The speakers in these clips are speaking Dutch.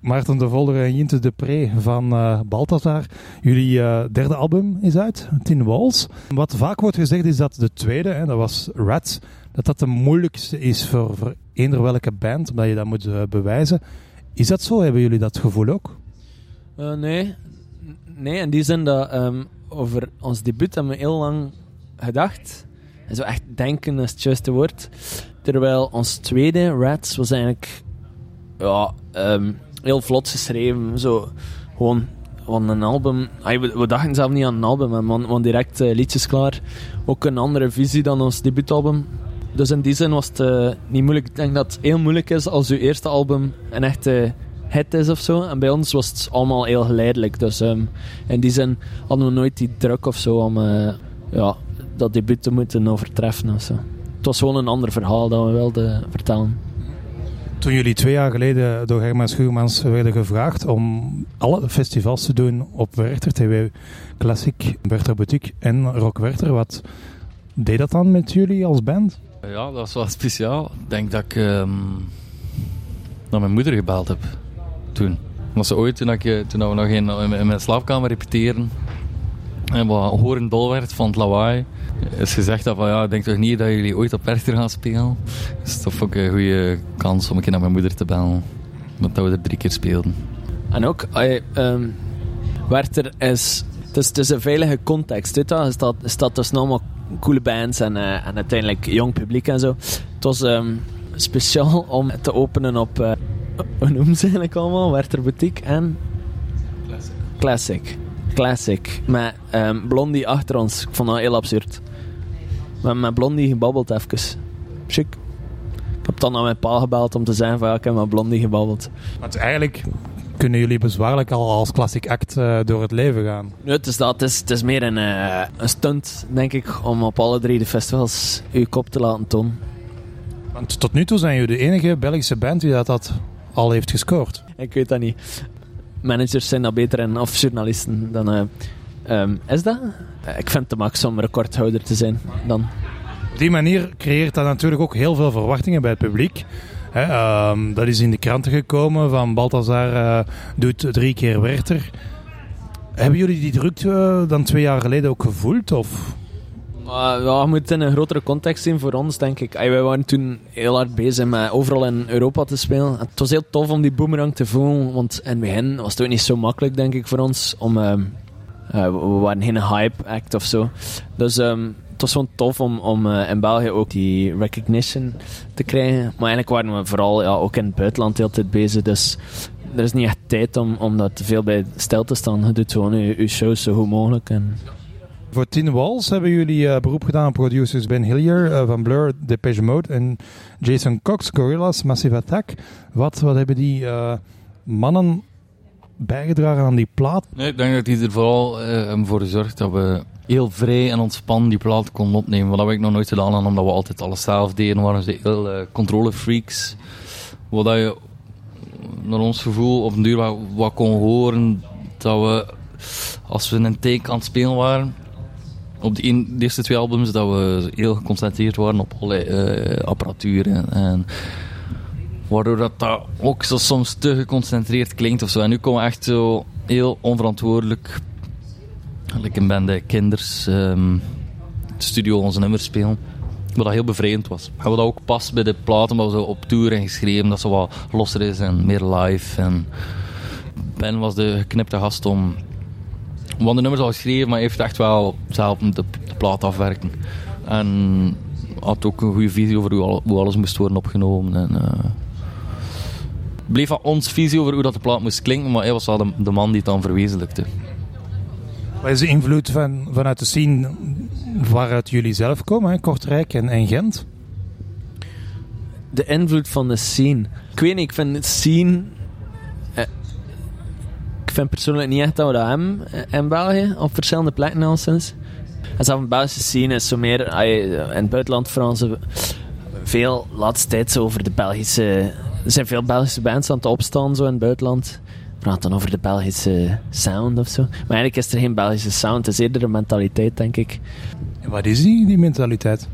Maarten de Volder en Jinte de Pre van uh. Jullie uh, derde album is uit, Tin Walls. Wat vaak wordt gezegd is dat de tweede, dat was Rats, dat dat de moeilijkste is voor, voor eender welke band, omdat je dat moet uh, bewijzen. Is dat zo? Hebben jullie dat gevoel ook? nee. Nee, in die zin dat um, over ons debuut hebben we heel lang gedacht. En zo echt denken is het juiste woord. Terwijl ons tweede, Rats, was eigenlijk ja, um, heel vlot geschreven. Zo, gewoon van een album. we, we, dachten zelf niet aan een album, maar gewoon direct uh, liedjes klaar. Ook een andere visie dan ons debuutalbum. Dus in die zin was het uh, niet moeilijk. Ik denk dat het heel moeilijk is als je eerste album een echte hit is of zo. En bij ons was het allemaal heel geleidelijk. Dus um, in die zin hadden we nooit die druk of zo om uh, ja, dat debuut te moeten overtreffen of zo. Het was gewoon een ander verhaal dat we wilden vertellen. Toen jullie twee jaar geleden door Herman Schuurmans werden gevraagd om alle festivals te doen op Werchter, TW Classic, Werchter Boutique en Rock Werchter, wat deed dat dan met jullie als band? Ja, dat was wel speciaal. Ik denk dat ik um, naar mijn moeder gebeld heb toen. Was ze ooit, toen, ik, eh, toen we nog in, in mijn slaapkamer repeteren en wat horen dol werd van het lawaai, is gezegd dat van ja, ik denk toch niet dat jullie ooit op Werchter gaan spelen. Dus dat vond ik een goede kans om een keer naar mijn moeder te bellen. Want dat we er drie keer speelden. En ook, um, Werchter is, het is, het is een veilige context. Dit is dat, is dat dus allemaal coole bands en, uh, en uiteindelijk jong publiek en zo. Het was um, speciaal om te openen op, uh, hoe noemen ze eigenlijk allemaal? Werchter Boutique en... Classic. Classic. Classic. Met um, Blondie achter ons. Ik vond dat heel absurd. We hebben met Blondie gebabbeld even. Chic. Ik heb dan aan mijn pa gebeld om te zeggen van ja, ik heb met Blondie gebabbeld. Want eigenlijk kunnen jullie bezwaarlijk al als classic act uh, door het leven gaan. Nee, het is, dat, het is, het is meer een, uh, een stunt, denk ik, om op alle drie de festivals uw kop te laten tonen. Want tot nu toe zijn jullie de enige Belgische band die dat, dat al heeft gescoord. Ik weet dat niet. Managers zijn dat beter en of journalisten dan... Uh, um, is dat? Ik vind het te max om recordhouder te zijn dan. Op die manier creëert dat natuurlijk ook heel veel verwachtingen bij het publiek. um, dat is in de kranten gekomen van Balthazar uh, doet drie keer Werther. Hebben jullie die drukte dan twee jaar geleden ook gevoeld? Of? Uh, ja, je moet het in een grotere context zien voor ons, denk ik. wij waren toen heel hard bezig met overal in Europa te spelen. het was heel tof om die boomerang te voelen, want in het begin was het ook niet zo makkelijk, denk ik, voor ons. Om, uh, we waren geen hype act of zo. Dus um, het was gewoon tof om, om uh, in België ook die recognition te krijgen. Maar eigenlijk waren we vooral ja, ook in het buitenland heel tijd bezig. Dus er is niet echt tijd om, om dat veel bij stil te staan. Je doet gewoon je, shows zo goed mogelijk. En voor Tin Walls hebben jullie uh, beroep gedaan op producers Ben Hillier van Blur, Depeche Mode en Jason Cox, Gorillaz, Massive Attack. Wat, wat hebben die mannen bijgedragen aan die plaat? Nee, ik denk dat die er vooral voor gezorgd dat we heel vrij en ontspannen die plaat konden opnemen. Wat heb ik nog nooit gedaan aan, omdat we altijd alles zelf deden. waren ze heel controlefreaks. Wat je naar ons gevoel op een duur wat, kon horen, dat we als we een take aan het spelen waren, op de, eerste twee albums dat we heel geconcentreerd waren op alle uh, apparatuur. En, waardoor dat, dat ook zo soms te geconcentreerd klinkt of zo. En nu komen we echt zo heel onverantwoordelijk, like een bende kinders, um, de studio onze nummers spelen. Wat heel bevrijdend was. En wat dat ook past bij de platen, omdat we zo op tour en geschreven, dat ze wat losser is en meer live. En Ben was de geknipte gast om want de nummers al geschreven, maar heeft echt wel zelf de, de plaat afwerken. En had ook een goede visie over hoe, alles moest worden opgenomen. En, uh, bleef van ons visie over hoe dat de plaat moest klinken, maar hij was wel de, de man die het dan verwezenlijkte. Wat is de invloed van, vanuit de scene waaruit jullie zelf komen, hè? Kortrijk en, en Gent? De invloed van de scene. Ik weet niet, ik vind het scene vind persoonlijk niet echt dat we dat hebben in België, op verschillende plekken al sinds. En zelf een Belgische scene is zo meer, in het buitenland vooral veel laatste tijd zo over de Belgische... Er zijn veel Belgische bands aan het opstaan zo in het buitenland. Praat dan over de Belgische sound of zo. Maar eigenlijk is er geen Belgische sound, het is eerder een mentaliteit, denk ik. En wat is die, die mentaliteit?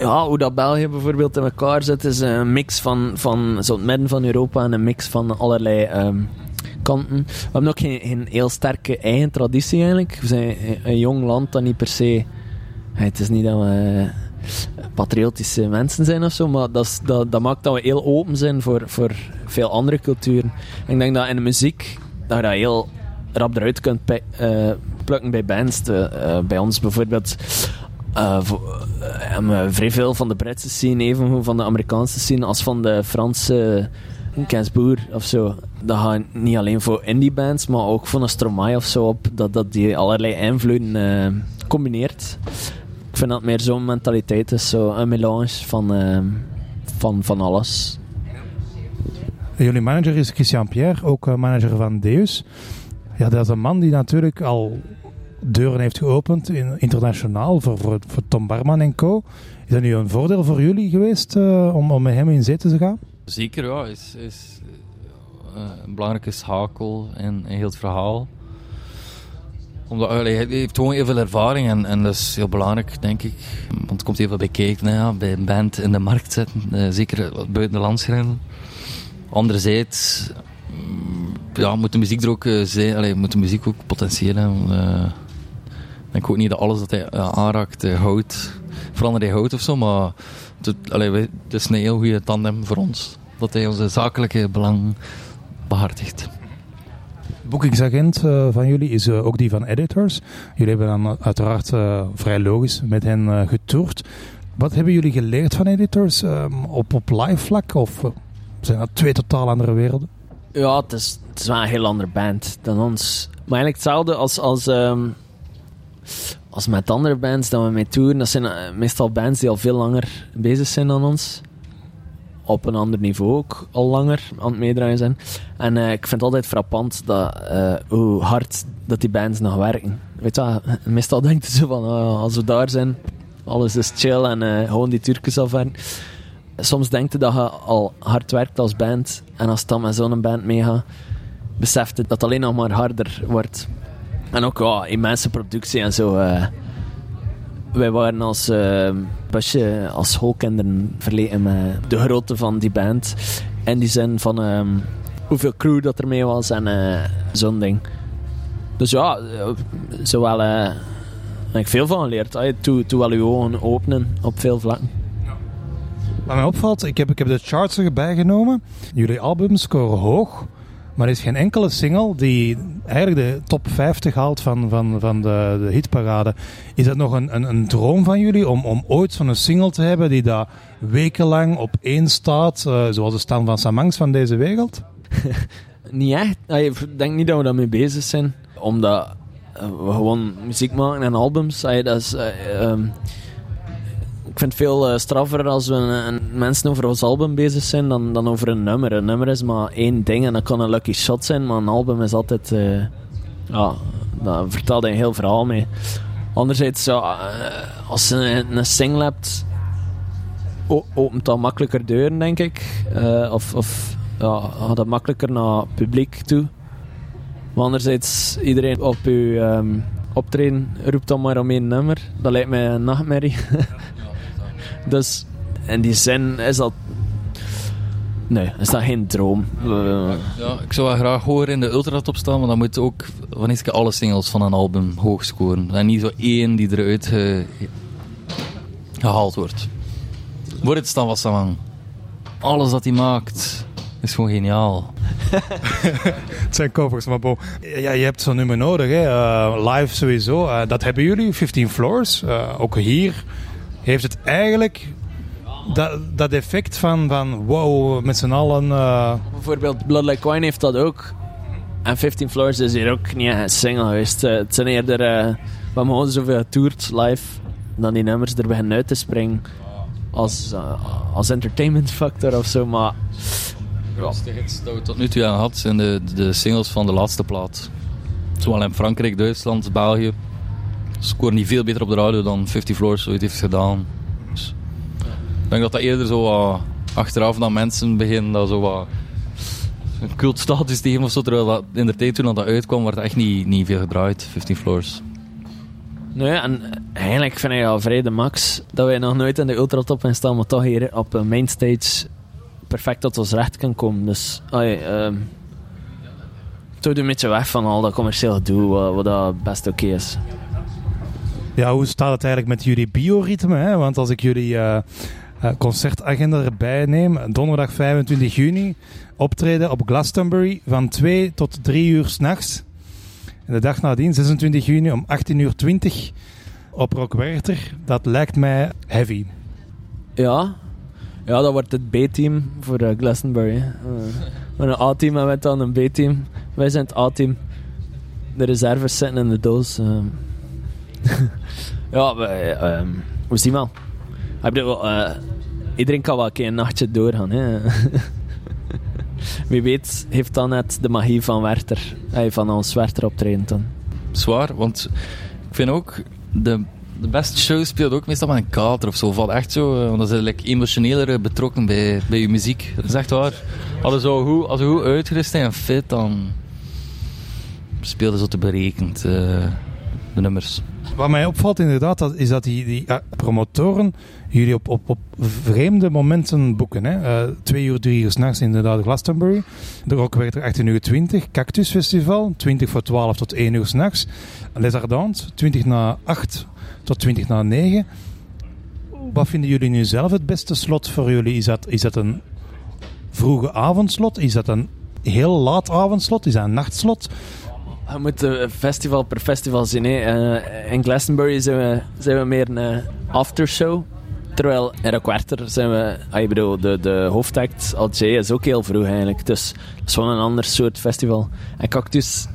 ja, hoe dat België bijvoorbeeld in elkaar zit, is een mix van, van zo het midden van Europa en een mix van allerlei ehm, kanten. We hebben ook geen, geen heel sterke eigen traditie eigenlijk. We zijn een jong land dat niet per se... Het is niet dat we patriotische mensen zijn of zo, maar dat, dat, dat maakt dat we heel open zijn voor, voor veel andere culturen. ik denk dat in de muziek, dat je dat heel rap eruit kunt uh, plukken bij bands. Uh, bij ons bijvoorbeeld uh, hebben vrij veel van de Britse scene, even van de Amerikaanse scene, als van de Franse Gainsbourg of zo. Dat gaat niet alleen voor indie bands, maar ook voor een Stromae of zo op, dat, dat die allerlei invloeden combineert vind dat meer zo'n mentaliteit is, zo een melange van, uh, van, van alles. Jullie manager is Christian Pierre, ook uh, manager van Deus. Ja, dat is een man die natuurlijk al deuren heeft geopend in, internationaal voor, voor, voor Tom Barman en co. Is dat nu een voordeel voor jullie geweest uh, om, om met hem in zee te gaan? Zeker, ja. Is, is uh, een belangrijke schakel in, in heel het verhaal omdat, hij heeft gewoon heel veel ervaring en, en dat is heel belangrijk, denk ik. Want het komt heel veel bij kijken, bij een band in de markt zetten. Uh, zeker buiten de landsgrenzen. Anderzijds mm, moet de muziek er ook uh, zijn, allee, moet de muziek ook potentieel hebben. Uh, ik denk ook niet dat alles dat hij aanraakt houdt, verandert hij houdt of zo, maar het, het is een heel goede tandem voor ons. Dat hij onze zakelijke belang behartigt boekingsagent uh, van jullie is uh, ook die van editors. Jullie hebben dan uiteraard uh, vrij logisch met hen getoerd. Wat hebben jullie geleerd van editors um, op, op live vlak? Of zijn dat twee totaal andere werelden? Ja, het is, wel een heel andere band dan ons. Maar eigenlijk hetzelfde als, als, um, als met andere bands dat we mee toeren. Dat zijn meestal bands die al veel langer bezig zijn dan ons op een ander niveau ook al langer aan het meedraaien zijn. En uh, ik vind het altijd frappant dat, uh, hoe hard dat die bands nog werken. Weet je meestal denkt je zo van, uh, als we daar zijn, alles is chill en uh, gewoon die Turkens afwerken. Soms denkt je dat je al hard werkt als band en als het dan met zo'n band meegaat, beseft je dat het alleen nog maar harder wordt. En ook ja, immense productie en zo wij waren als busje, als schoolkinderen verleden de grootte van die band. En die zin van um, hoeveel crew dat er mee was en uh, zo'n ding. Dus ja, zowel uh, heb ik veel van geleerd. Toen wel je openen op veel vlakken. Wat mij opvalt, ik heb, ik heb de charts erbij genomen. Jullie albums scoren hoog. Maar er is geen enkele single die eigenlijk de top 50 haalt van, van, van de, de hitparade. Is dat nog een, een, een droom van jullie om, om ooit zo'n single te hebben die daar wekenlang op één staat, uh, zoals de stand van Samangs van deze wereld? niet echt. Ik denk niet dat we daarmee bezig zijn. Omdat we gewoon muziek maken en albums. dat is, uh, um, ik vind het veel uh, straffer als we mensen over ons album bezig zijn dan, dan over een nummer. Een nummer is maar één ding en dat kan een lucky shot zijn, maar een album is altijd. Uh, ja, daar vertelt een heel verhaal mee. Anderzijds, uh, als je een, single hebt, opent dat makkelijker deuren, denk ik. of of ja, gaat dat makkelijker naar publiek toe. Maar anderzijds, iedereen op uw um, optreden roept dan maar om één nummer. Dat lijkt mij een nachtmerrie. Dus in die zin is dat. Nee, is dat geen droom. Ja, ik zou wel graag hoger in de ultratop staan, maar dan moet ook van keer alle singles van een album hoog scoren. En niet zo één die eruit gehaald wordt. Wordt het dan wat? Alles dat hij maakt is gewoon geniaal. het zijn covers, maar bo, ja, je hebt zo'n nummer nodig. Hè? Uh, live sowieso. Uh, dat hebben jullie, 15 Floors. Uh, ook hier heeft het eigenlijk dat, dat effect van, van wow, met z'n allen... Uh... Bijvoorbeeld Blood Like Wine heeft dat ook. En 15 Floors is hier ook niet een single geweest. Uh, het zijn eerder... Uh, we hebben gewoon zoveel getoerd live dan die nummers er beginnen uit te springen. Als, als entertainment factor of zo, maar... De hits dat we tot nu toe aan hadden zijn de, de singles van de laatste plaat. Zowel in Frankrijk, Duitsland, België scoren niet veel beter op de radio dan 50 Floors ooit heeft gedaan. Dus, ik denk dat dat eerder zo achteraf dan mensen beginnen dat zo wat een cultstatus tegen of zo. Terwijl dat in de tijd toen dat uitkwam, werd echt niet, niet veel gedraaid, 15 Floors. Nee, en eigenlijk vind ik al vrij de max dat wij nog nooit in de ultratop zijn staan, maar toch hier op een mainstage perfect tot ons recht kan komen. Dus, ehm het doet een beetje weg van al dat commercieel gedoe, wat, wat dat best oké is. Ja, hoe staat het eigenlijk met jullie bioritme? Hè? Want als ik jullie eh, eh, concertagenda erbij neem, donderdag 25 juni, optreden op Glastonbury van 2 tot 3 uur s'nachts. En de dag nadien, 26 juni, om 18.20 uur 20 op Rock Werchter. Dat lijkt mij heavy. Ja, ja dat wordt het B-team voor eh, Glastonbury. Eh, met een A-team en wij dan een B-team. Wij zijn het A-team. De reserves zitten in de doos. ja, ehm, we zien wel. Ik bedoel, eh, iedereen kan wel een keer een nachtje doorgaan. Hè. Wie weet heeft dan net de magie van Werther. eh, van ons Werther optreden dan. Zwaar, want ik vind ook de, de beste show speelt ook meestal met een kater of zo. Valt echt zo, eh, want dan zijn like, emotioneler eh, betrokken bij, bij je muziek. Dat is echt waar. Als je zo goed, als je goed uitgerust en fit, dan speelden zo te berekend eh, de nummers. Wat mij opvalt inderdaad, dat, is dat die, die promotoren jullie op, op, op vreemde momenten boeken. Hè? Eh, twee uur, drie uur s'nachts inderdaad Glastonbury. De Rock werd er 18 uur 20. Cactus Festival, 20 voor 12 tot 1 uur s'nachts. Les Ardentes, 20 na 8 tot 20 na 9. Wat vinden jullie nu zelf het beste slot voor jullie? Is dat, is dat een vroege avondslot? Is dat een heel laat avondslot? Is dat een nachtslot? Je moet eh, festival per festival zien. Eh, in Glastonbury zijn we, zijn we meer een aftershow. Terwijl in een zijn we... Ah, ik bedoel, de, de hoofdact, Al J, is ook heel vroeg eigenlijk. Dus het is gewoon een ander soort festival. En Cactus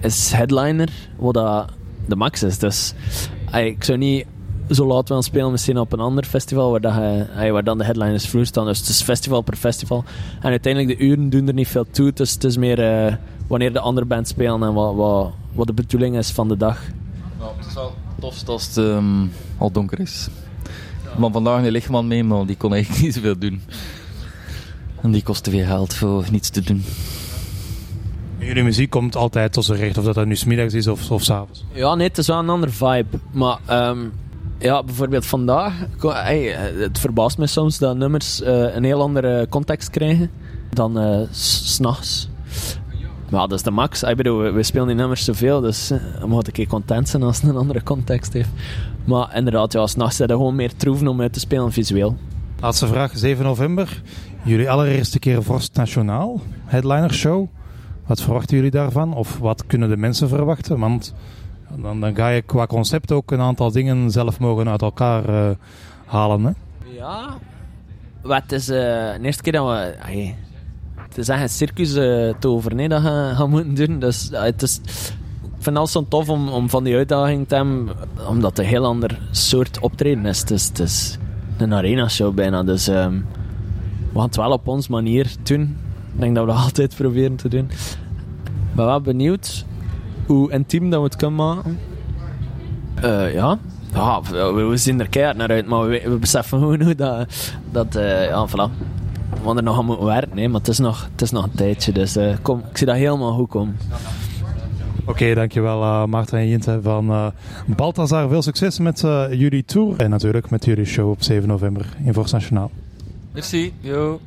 is headliner, wat dat de max is. Dus ah, ik zou niet zo laat willen spelen misschien op een ander festival waar, dat ah, waar dan de headliners vroeg staan. Dus het is festival per festival. En uiteindelijk de uren doen er niet veel toe. Dus het is meer eh, wanneer de andere bands spelen en wat, wat, wat de bedoeling is van de dag. het is wel tof als het ehm, al donker is. Maar vandaag een lichtman mee, maar die kon eigenlijk niet zoveel doen. En die kostte veel geld voor niets te doen. Jullie muziek komt altijd tot zijn recht, of dat dat nu smiddags is of, of s'avonds. Ja, nee, het is wel een andere vibe. Maar ehm, ja, bijvoorbeeld vandaag, hey, eh, het verbaast me soms dat nummers eh, een heel andere context krijgen dan eh, s- s'nachts. Maar dat is de max. Ik bedoel, we, we spelen die nummers zoveel, dus eh, we moeten een keer content zijn als het een andere context heeft. Maar inderdaad, ja, s'nachts zijn er gewoon meer troeven om uit te spelen visueel. Laatste vraag, 7 november. Jullie allereerste keer Vorst Nationaal, headliner show. Wat verwachten jullie daarvan? Of wat kunnen de mensen verwachten? Want dan, dan ga je qua concept ook een aantal dingen zelf mogen uit elkaar eh, halen. Hè? Ja, wat is eh, de eerste keer dat we... ai, het is een circus eh te over dat we gaan moeten doen. Dus het is, ik vind het zo tof om, om van die uitdaging te hebben, omdat het een heel ander soort optreden is. Het is, een arena show bijna, dus ehm, we gaan het wel op onze manier doen. Ik denk dat we dat altijd proberen te doen. Ik ben wel benieuwd hoe intiem dat we het kunnen maken. Eh, ja. Ja, we, zien er keihard naar uit, maar we, we beseffen gewoon hoe dat... dat eh, ja, voilà. We gaan er nog aan moeten werken, nee, maar het is nog, het is nog een tijdje. Dus eh, kom, ik zie dat helemaal goed komen. Oké, dankjewel uh, Maarten en Jinte van eh Balthazar. Veel succes met eh, jullie tour en natuurlijk met jullie show op 7 november in Vorst Nationaal. Merci, yo.